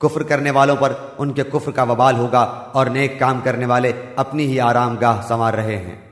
کفر کرنے والوں پر ان کے کفر کا وبال ہوگا اور نیک کام کرنے والے اپنی ہی آرام گاہ سنوار رہے ہیں۔